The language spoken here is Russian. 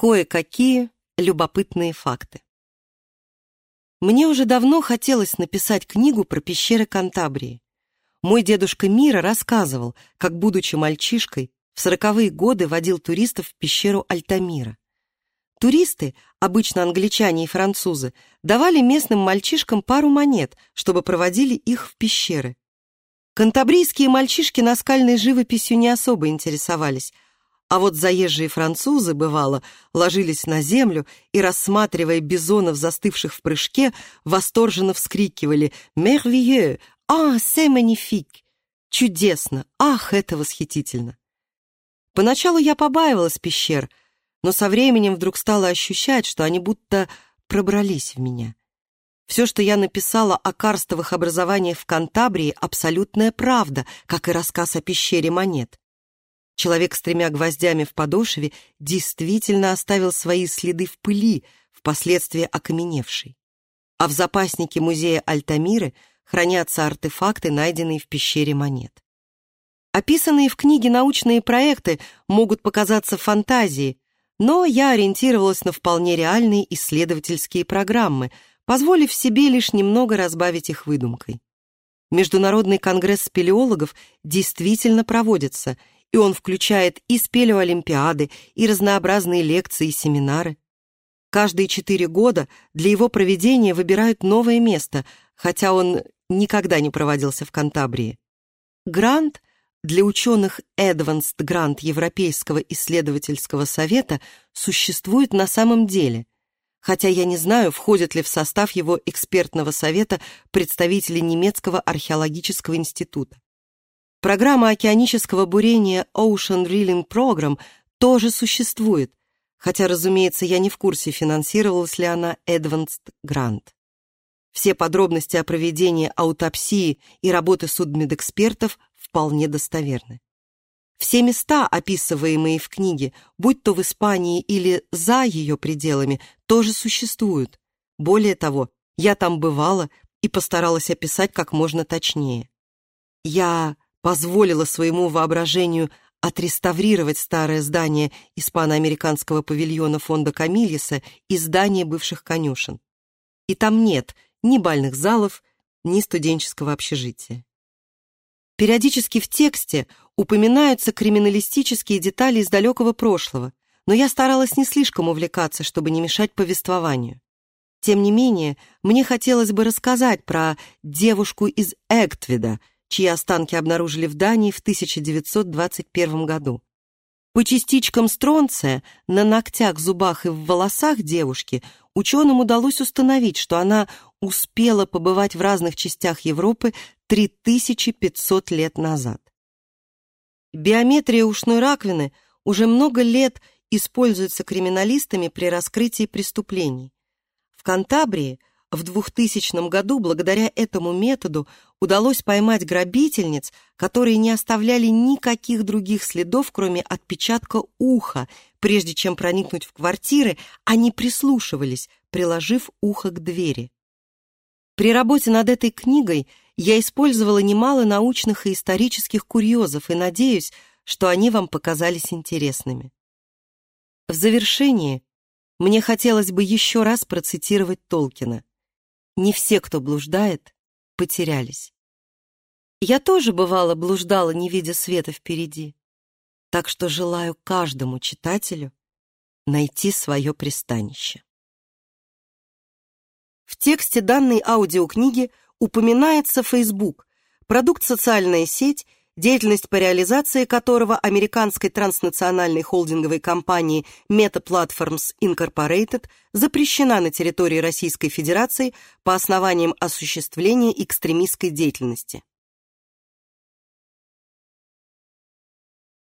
Кое-какие любопытные факты. Мне уже давно хотелось написать книгу про пещеры Кантабрии. Мой дедушка Мира рассказывал, как, будучи мальчишкой, в сороковые годы водил туристов в пещеру Альтамира. Туристы, обычно англичане и французы, давали местным мальчишкам пару монет, чтобы проводили их в пещеры. Кантабрийские мальчишки наскальной живописью не особо интересовались, а вот заезжие французы, бывало, ложились на землю и, рассматривая бизонов, застывших в прыжке, восторженно вскрикивали «Merveilleux! А, c'est magnifique!» «Чудесно! Ах, это восхитительно!» Поначалу я побаивалась пещер, но со временем вдруг стала ощущать, что они будто пробрались в меня. Все, что я написала о карстовых образованиях в Кантабрии, абсолютная правда, как и рассказ о пещере монет. Человек с тремя гвоздями в подошве действительно оставил свои следы в пыли, впоследствии окаменевшей. А в запаснике музея Альтамиры хранятся артефакты, найденные в пещере монет. Описанные в книге научные проекты могут показаться фантазией, но я ориентировалась на вполне реальные исследовательские программы, позволив себе лишь немного разбавить их выдумкой. Международный конгресс спелеологов действительно проводится, и он включает и спелеоолимпиады, и разнообразные лекции и семинары. Каждые четыре года для его проведения выбирают новое место, хотя он никогда не проводился в Кантабрии. Грант для ученых Advanced Грант Европейского исследовательского совета существует на самом деле, хотя я не знаю, входят ли в состав его экспертного совета представители немецкого археологического института. Программа океанического бурения Ocean Drilling Program тоже существует, хотя, разумеется, я не в курсе, финансировалась ли она Advanced Grant. Все подробности о проведении аутопсии и работы судмедэкспертов вполне достоверны. Все места, описываемые в книге, будь то в Испании или за ее пределами, тоже существуют. Более того, я там бывала и постаралась описать как можно точнее. Я позволила своему воображению отреставрировать старое здание испано-американского павильона фонда Камильеса и здание бывших конюшен. И там нет ни бальных залов, ни студенческого общежития. Периодически в тексте упоминаются криминалистические детали из далекого прошлого, но я старалась не слишком увлекаться, чтобы не мешать повествованию. Тем не менее, мне хотелось бы рассказать про девушку из Эктвида, чьи останки обнаружили в Дании в 1921 году. По частичкам стронция на ногтях, зубах и в волосах девушки ученым удалось установить, что она успела побывать в разных частях Европы 3500 лет назад. Биометрия ушной раковины уже много лет используется криминалистами при раскрытии преступлений. В Кантабрии – в 2000 году благодаря этому методу удалось поймать грабительниц, которые не оставляли никаких других следов, кроме отпечатка уха. Прежде чем проникнуть в квартиры, они прислушивались, приложив ухо к двери. При работе над этой книгой я использовала немало научных и исторических курьезов и надеюсь, что они вам показались интересными. В завершении мне хотелось бы еще раз процитировать Толкина. Не все, кто блуждает, потерялись. Я тоже, бывало, блуждала, не видя света впереди. Так что желаю каждому читателю найти свое пристанище. В тексте данной аудиокниги упоминается Facebook, продукт социальная сеть – деятельность по реализации которого американской транснациональной холдинговой компании Meta Platforms Incorporated запрещена на территории Российской Федерации по основаниям осуществления экстремистской деятельности.